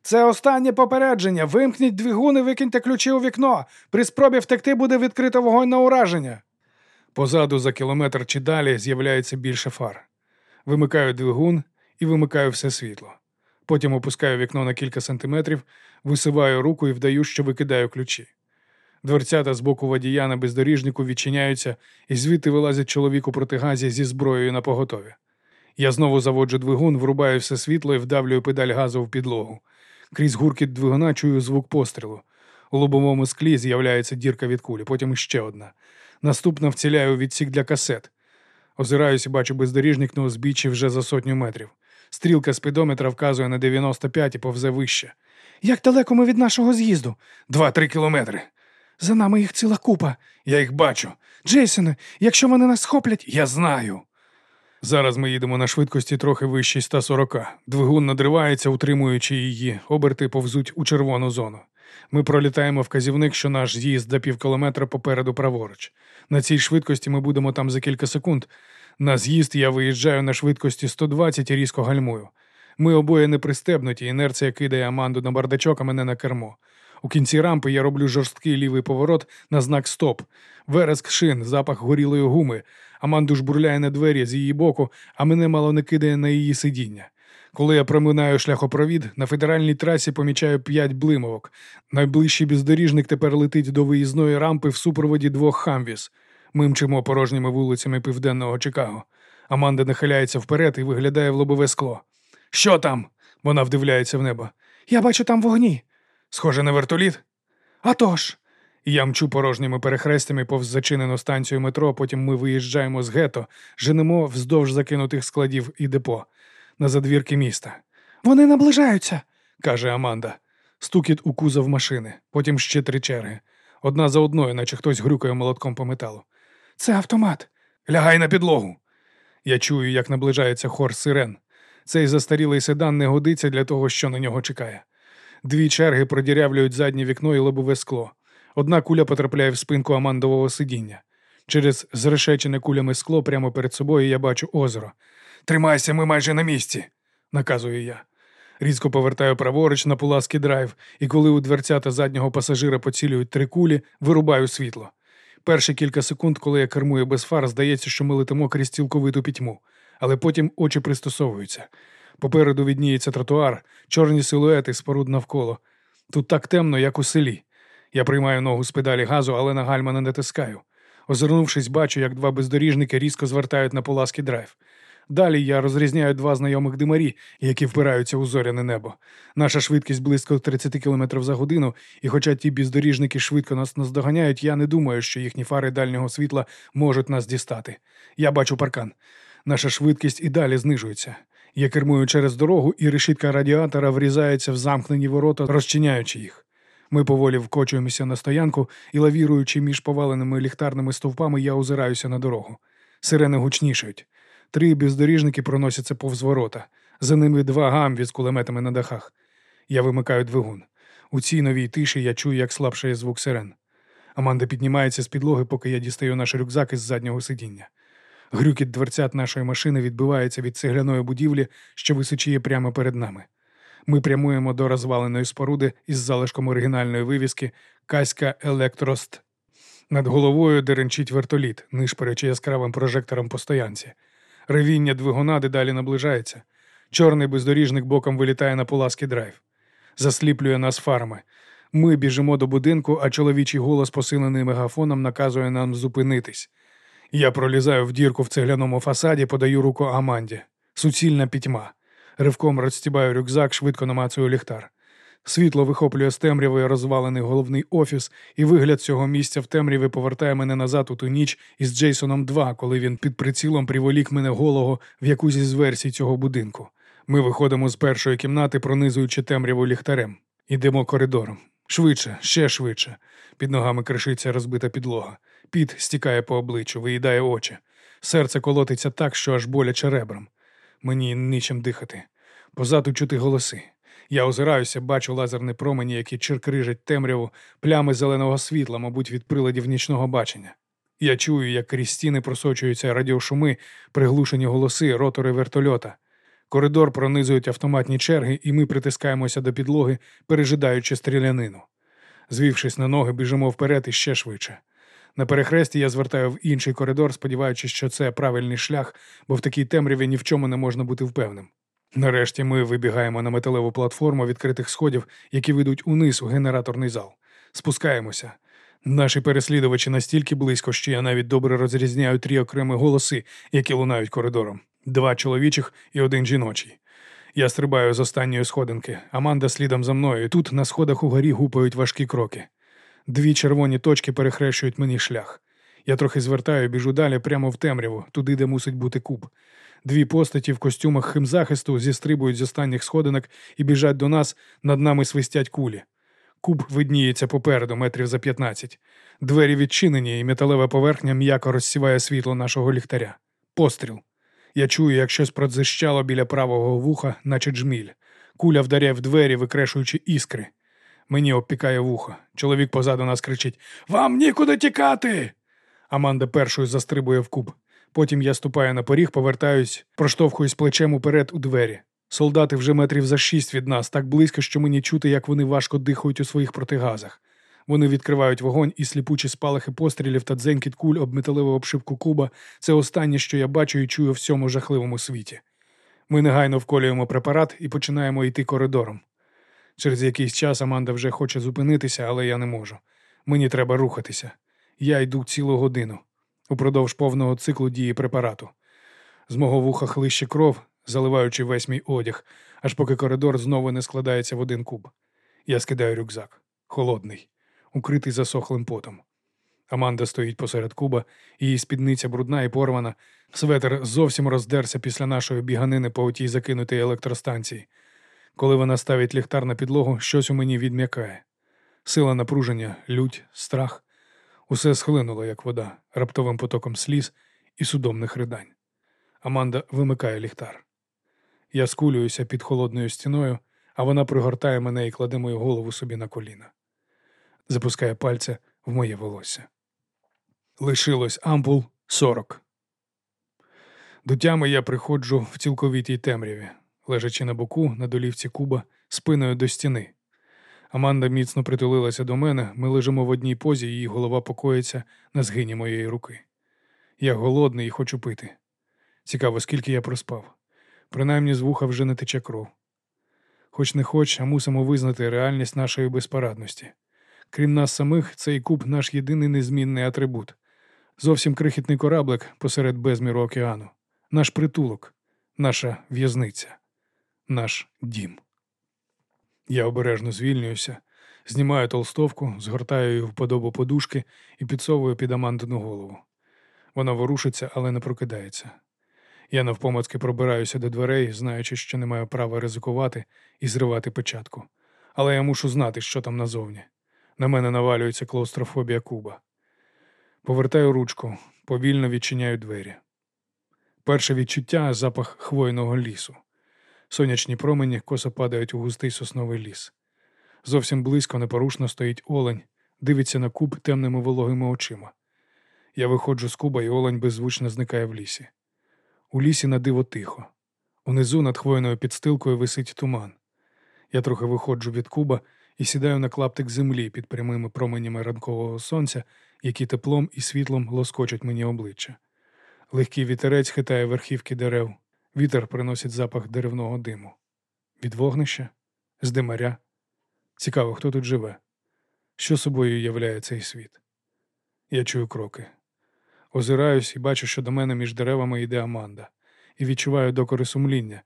Speaker 2: це останнє попередження. Вимкніть двигун і викиньте ключі у вікно. При спробі втекти буде відкрито вогонь на ураження.
Speaker 1: Позаду за кілометр чи далі з'являється більше фар. Вимикаю двигун і вимикаю все світло. Потім опускаю вікно на кілька сантиметрів, висиваю руку і вдаю, що викидаю ключі. Дверцята з боку водія на бездоріжнику відчиняються, і звідти вилазять чоловік у протигазі зі зброєю на поготові. Я знову заводжу двигун, врубаю все світло і вдавлюю педаль газу в підлогу. Крізь гуркіт двигуна чую звук пострілу. У лобовому склі з'являється дірка від кулі, потім іще одна. Наступно вціляю відсік для касет. Озираюся, бачу бездоріжник на узбіччі вже за сотню метрів. Стрілка спідометра вказує на 95 і повзе вище.
Speaker 2: Як далеко ми від нашого з'їзду?
Speaker 1: Два-три кілометри.
Speaker 2: За нами їх ціла купа.
Speaker 1: Я їх бачу.
Speaker 2: Джейсоне, якщо вони нас схоплять,
Speaker 1: Я знаю. Зараз ми їдемо на швидкості трохи вищій 140. Двигун надривається, утримуючи її. Оберти повзуть у червону зону. Ми пролітаємо вказівник, що наш з'їзд за півкілометра попереду праворуч. На цій швидкості ми будемо там за кілька секунд. На з'їзд я виїжджаю на швидкості 120 і різко гальмую. Ми обоє не пристебнуті, інерція кидає Аманду на бардачок, а мене на кермо. У кінці рампи я роблю жорсткий лівий поворот на знак Стоп. Вереск шин, запах горілої гуми. Аманду жбурляє на двері з її боку, а мене мало не кидає на її сидіння. Коли я проминаю шляхопровід, на федеральній трасі помічаю п'ять блимовок. Найближчий бездоріжник тепер летить до виїзної рампи в супроводі двох хамвіс. Ми мчимо порожніми вулицями південного Чикаго. Аманда нахиляється вперед і виглядає в лобове скло. Що там? Вона вдивляється в небо.
Speaker 2: я бачу там вогні.
Speaker 1: Схоже на вертоліт.
Speaker 2: А тож,
Speaker 1: Я мчу порожніми перехрестями повз зачинену станцію метро, потім ми виїжджаємо з гето, женемо вздовж закинутих складів і депо на задвірки міста,
Speaker 2: вони наближаються.
Speaker 1: каже Аманда. Стукіт у кузов машини, потім ще три черги. Одна за одною, наче хтось грюкає молотком по металу.
Speaker 2: Це автомат.
Speaker 1: Лягай на підлогу. Я чую, як наближається хор сирен. Цей застарілий седан не годиться для того, що на нього чекає. Дві черги продірявлюють заднє вікно і лобове скло. Одна куля потрапляє в спинку амандового сидіння. Через зрешечене кулями скло прямо перед собою я бачу озеро. Тримайся, ми майже на місці, наказую я. Різко повертаю праворуч на Пуласки драйв, і коли у дверцята заднього пасажира поцілюють три кулі, вирубаю світло. Перші кілька секунд, коли я кермую без фар, здається, що ми летимо крізь цілковиту пітьму, але потім очі пристосовуються. Попереду відніється тротуар, чорні силуети, споруд навколо. Тут так темно, як у селі. Я приймаю ногу з педалі газу, але на гальма не натискаю. Озирнувшись, бачу, як два бездоріжники різко звертають на Пуласки драйв. Далі я розрізняю два знайомих димарі, які впираються у зоряне небо. Наша швидкість близько 30 км за годину, і хоча ті бездоріжники швидко нас наздоганяють, я не думаю, що їхні фари дальнього світла можуть нас дістати. Я бачу паркан. Наша швидкість і далі знижується. Я кермую через дорогу, і решітка радіатора врізається в замкнені ворота, розчиняючи їх. Ми поволі вкочуємося на стоянку і, лавіруючи між поваленими ліхтарними стовпами, я озираюся на дорогу. Сирени гучнішають. Три бездоріжники проносяться повз ворота. За ними два гамві з кулеметами на дахах. Я вимикаю двигун. У цій новій тиші я чую, як слабшає звук сирен. Аманда піднімається з підлоги, поки я дістаю наш рюкзак із заднього сидіння. Грюкіт дверцят нашої машини відбивається від цегляної будівлі, що височіє прямо перед нами. Ми прямуємо до розваленої споруди із залишком оригінальної вивіски Каська Електрост. Над головою деренчить вертоліт, нишпорячи яскравим прожектором по стоянці. Ревіння двигуна дедалі наближається. Чорний бездоріжник боком вилітає на Пуласки драйв. Засліплює нас фарами. Ми біжимо до будинку, а чоловічий голос, посилений мегафоном, наказує нам зупинитись. Я пролізаю в дірку в цегляному фасаді, подаю руку Аманді. Суцільна пітьма. Ривком розстібаю рюкзак, швидко намацую ліхтар. Світло вихоплює з темряви розвалений головний офіс, і вигляд цього місця в темряві повертає мене назад у ту ніч із Джейсоном 2, коли він під прицілом приволік мене голого в якусь із версій цього будинку. Ми виходимо з першої кімнати, пронизуючи темряву ліхтарем. Ідемо коридором. Швидше, ще швидше. Під ногами кришиться розбита підлога. Піт стікає по обличчю, виїдає очі. Серце колотиться так, що аж боляче ребрам. Мені нічим дихати. Позаду чути голоси. Я озираюся, бачу лазерні промені, які чиркрижать темряву, плями зеленого світла, мабуть, від приладів нічного бачення. Я чую, як крізь стіни просочуються радіошуми, приглушені голоси, ротори вертольота. Коридор пронизують автоматні черги, і ми притискаємося до підлоги, пережидаючи стрілянину. Звівшись на ноги, біжимо вперед і ще швидше. На перехресті я звертаю в інший коридор, сподіваючись, що це правильний шлях, бо в такій темряві ні в чому не можна бути впевненим. Нарешті ми вибігаємо на металеву платформу відкритих сходів, які ведуть униз у генераторний зал. Спускаємося. Наші переслідувачі настільки близько, що я навіть добре розрізняю три окремі голоси, які лунають коридором: два чоловічих і один жіночий. Я стрибаю з останньої сходинки. Аманда слідом за мною. і Тут на сходах угорі гупають важкі кроки. Дві червоні точки перехрещують мені шлях. Я трохи звертаю, біжу далі прямо в темряву, туди, де мусить бути куб. Дві постаті в костюмах химзахисту зістрибують з останніх сходинок і біжать до нас, над нами свистять кулі. Куб видніється попереду, метрів за 15. Двері відчинені, і металева поверхня м'яко розсіває світло нашого ліхтаря. Постріл. Я чую, як щось продзищало біля правого вуха, наче джміль. Куля вдаряє в двері, викрешуючи іскри. Мені обпікає вухо. Чоловік позаду нас кричить Вам нікуди тікати. Аманда першою застрибує в куб. Потім я ступаю на поріг, повертаюсь, проштовхуюсь плечем уперед у двері. Солдати вже метрів за шість від нас, так близько, що мені чути, як вони важко дихають у своїх протигазах. Вони відкривають вогонь і сліпучі спалахи пострілів та дзенькіт куль об металеву обшивку куба це останнє, що я бачу і чую в цьому жахливому світі. Ми негайно вколюємо препарат і починаємо йти коридором. Через якийсь час Аманда вже хоче зупинитися, але я не можу. Мені треба рухатися. Я йду цілу годину упродовж повного циклу дії препарату. З мого вуха хлище кров, заливаючи весь мій одяг, аж поки коридор знову не складається в один куб. Я скидаю рюкзак, холодний, укритий засохлим потом. Аманда стоїть посеред куба, її спідниця брудна і порвана. Светер зовсім роздерся після нашої біганини по отій закинутій електростанції. Коли вона ставить ліхтар на підлогу, щось у мені відм'якає. Сила напруження, лють, страх. Усе схлинуло, як вода, раптовим потоком сліз і судомних ридань. Аманда вимикає ліхтар. Я скулююся під холодною стіною, а вона пригортає мене і кладе мою голову собі на коліна. Запускає пальця в моє волосся. Лишилось ампул 40. До тями я приходжу в цілковітій темряві, лежачи на боку на долівці куба, спиною до стіни. Аманда міцно притулилася до мене, ми лежимо в одній позі, її голова покоїться на згині моєї руки. Я голодний і хочу пити. Цікаво, скільки я проспав. Принаймні з вуха вже не тече кров. Хоч не хоч, а мусимо визнати реальність нашої безпорадності. Крім нас самих, цей куб наш єдиний незмінний атрибут. Зовсім крихітний кораблик посеред безміру океану, наш притулок, наша в'язниця, наш дім. Я обережно звільнююся, знімаю толстовку, згортаю її в подобу подушки і підсовую під Амандину голову. Вона ворушиться, але не прокидається. Я навпомацки пробираюся до дверей, знаючи, що не маю права ризикувати і зривати печатку. Але я мушу знати, що там назовні. На мене навалюється клаустрофобія куба. Повертаю ручку, повільно відчиняю двері. Перше відчуття запах хвойного лісу. Сонячні промені косо падають у густий сосновий ліс. Зовсім близько непорушно стоїть олень, дивиться на куб темними вологими очима. Я виходжу з куба, і олень беззвучно зникає в лісі. У лісі на диво тихо. Унизу над хвойною підстилкою висить туман. Я трохи виходжу від куба і сідаю на клаптик землі під прямими променями ранкового сонця, які теплом і світлом лоскочать мені обличчя. Легкий вітерець хитає верхівки дерев. Вітер приносить запах деревного диму. Від вогнища? З димаря? Цікаво, хто тут живе? Що собою являє цей світ? Я чую кроки. Озираюсь і бачу, що до мене між деревами йде Аманда, і відчуваю докори сумління.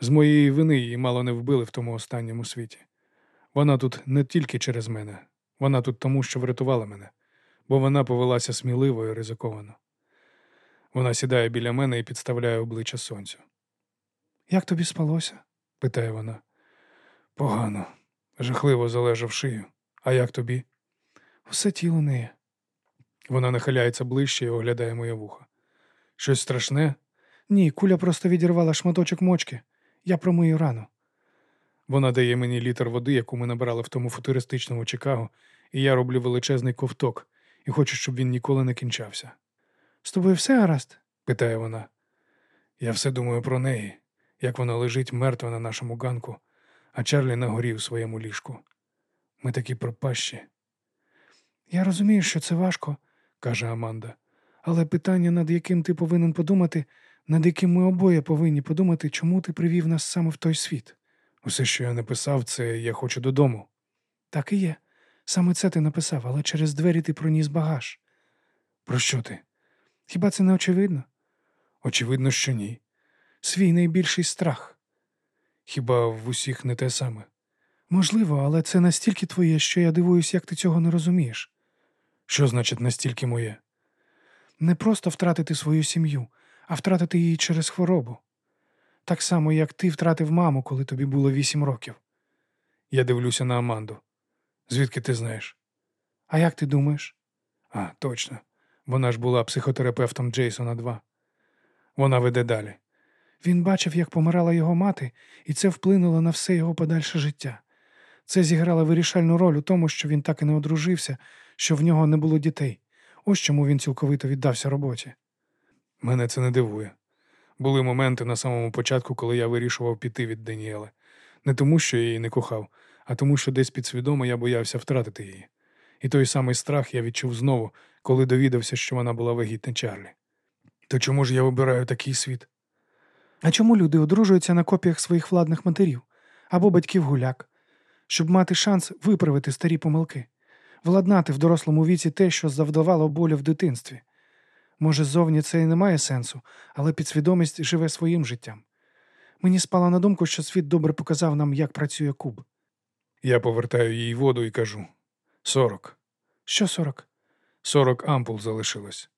Speaker 1: З моєї вини її мало не вбили в тому останньому світі. Вона тут не тільки через мене, вона тут тому, що врятувала мене, бо вона повелася сміливо і ризиковано. Вона сідає біля мене і підставляє обличчя сонцю.
Speaker 2: Як тобі спалося?
Speaker 1: питає вона. Погано, жахливо залежав шию. А як тобі?
Speaker 2: Усе тіло неє.
Speaker 1: Вона нахиляється ближче і оглядає моє вухо. Щось страшне?
Speaker 2: Ні, куля просто відірвала шматочок мочки. Я промию рану.
Speaker 1: Вона дає мені літр води, яку ми набрали в тому футуристичному Чикаго, і я роблю величезний ковток і хочу, щоб він ніколи не кінчався.
Speaker 2: З тобою все гаразд?
Speaker 1: питає вона. Я все думаю про неї, як вона лежить мертва на нашому ганку, а Чарлі на горі у своєму ліжку. Ми такі пропащі.
Speaker 2: Я розумію, що це важко,
Speaker 1: каже Аманда.
Speaker 2: Але питання, над яким ти повинен подумати, над яким ми обоє повинні подумати, чому ти привів нас саме в той світ.
Speaker 1: Усе, що я написав, це я хочу додому.
Speaker 2: Так і є. Саме це ти написав, але через двері ти проніс багаж.
Speaker 1: Про що ти?
Speaker 2: Хіба це не очевидно?
Speaker 1: Очевидно, що ні.
Speaker 2: Свій найбільший страх.
Speaker 1: Хіба в усіх не те саме?
Speaker 2: Можливо, але це настільки твоє, що я дивуюсь, як ти цього не розумієш.
Speaker 1: Що значить настільки моє?
Speaker 2: Не просто втратити свою сім'ю, а втратити її через хворобу. Так само, як ти втратив маму, коли тобі було вісім років.
Speaker 1: Я дивлюся на Аманду. Звідки ти знаєш?
Speaker 2: А як ти думаєш?
Speaker 1: А, точно. Вона ж була психотерапевтом Джейсона 2. Вона веде далі.
Speaker 2: Він бачив, як помирала його мати, і це вплинуло на все його подальше життя. Це зіграло вирішальну роль у тому, що він так і не одружився, що в нього не було дітей. Ось чому він цілковито віддався роботі.
Speaker 1: Мене це не дивує. Були моменти на самому початку, коли я вирішував піти від Даніели. Не тому, що я її не кохав, а тому, що десь підсвідомо я боявся втратити її. І той самий страх я відчув знову, коли довідався, що вона була вагітна Чарлі. То чому ж я вибираю такий світ?
Speaker 2: А чому люди одружуються на копіях своїх владних матерів або батьків гуляк, щоб мати шанс виправити старі помилки, владнати в дорослому віці те, що завдавало болю в дитинстві? Може, ззовні це і не має сенсу, але підсвідомість живе своїм життям. Мені спало на думку, що світ добре показав нам, як працює куб.
Speaker 1: Я повертаю їй воду і кажу сорок.
Speaker 2: Що сорок?
Speaker 1: Сорок ампул залишилось.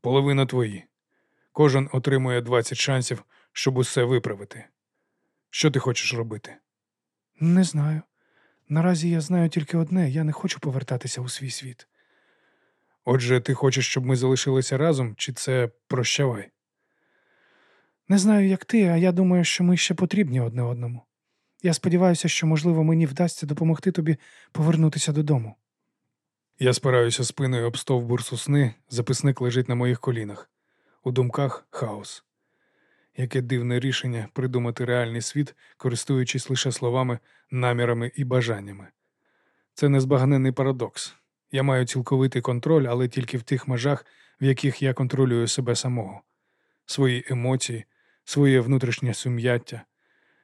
Speaker 1: Половина твої. Кожен отримує 20 шансів, щоб усе виправити. Що ти хочеш робити?
Speaker 2: Не знаю. Наразі я знаю тільки одне: я не хочу повертатися у свій світ.
Speaker 1: Отже, ти хочеш, щоб ми залишилися разом, чи це прощавай?
Speaker 2: Не знаю, як ти, а я думаю, що ми ще потрібні одне одному. Я сподіваюся, що, можливо, мені вдасться допомогти тобі повернутися додому.
Speaker 1: Я спираюся спиною об стовбур сосни, записник лежить на моїх колінах. У думках хаос. Яке дивне рішення придумати реальний світ, користуючись лише словами, намірами і бажаннями. Це незбагненний парадокс. Я маю цілковитий контроль, але тільки в тих межах, в яких я контролюю себе самого, свої емоції, своє внутрішнє сум'яття,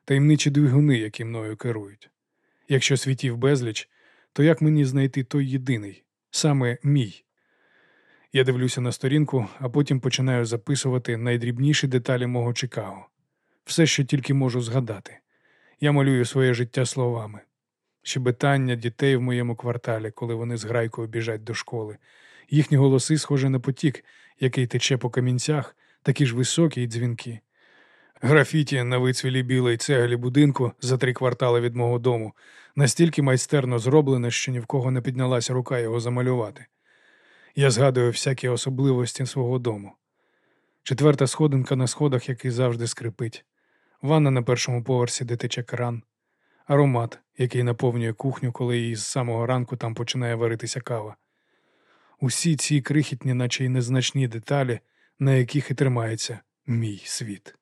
Speaker 1: таємничі двигуни, які мною керують. Якщо світів безліч, то як мені знайти той єдиний, саме мій? Я дивлюся на сторінку, а потім починаю записувати найдрібніші деталі мого Чикаго. Все, що тільки можу згадати. Я малюю своє життя словами. Щебетання дітей в моєму кварталі, коли вони з грайкою біжать до школи. Їхні голоси схожі на потік, який тече по камінцях, такі ж високі й дзвінки. Графіті на вицвілі білої цеглі будинку за три квартали від мого дому настільки майстерно зроблене, що ні в кого не піднялася рука його замалювати. Я згадую всякі особливості свого дому. Четверта сходинка на сходах, який завжди скрипить, ванна на першому поверсі, де тече кран, аромат, який наповнює кухню, коли їй з самого ранку там починає варитися кава. Усі ці крихітні, наче й незначні деталі, на яких і тримається мій світ.